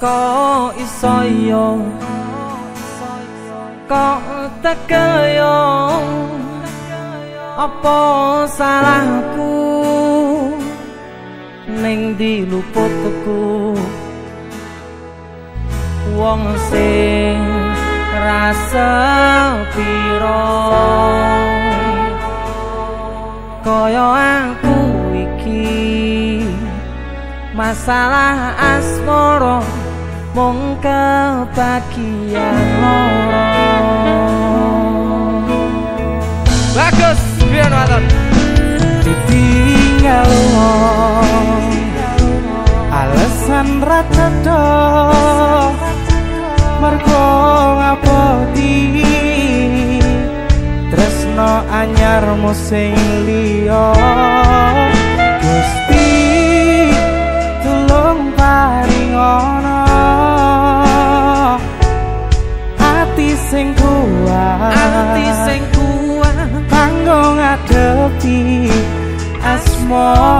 kok iso yo kok tekayo apa salahku ning diluputku wong sing rasa piro. Kaya aku iki masalah asmara mung kepakian bagus biar wadon ditinggal alasan rata do. Mergo apa di? Tresno anyarmu musing liyo gusti Oh.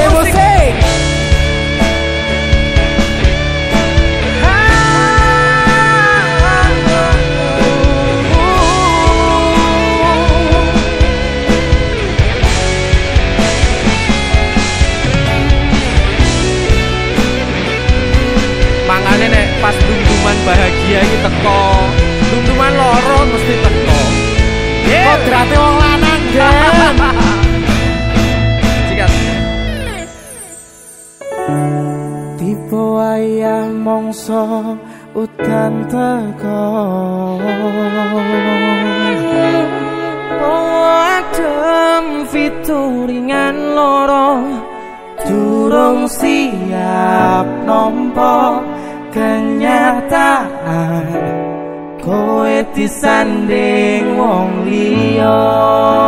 rongso udan teko Poadem fituringan loro Durung siap nompo kenyataan. Koe disanding wong liyong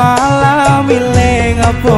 malam ileng apa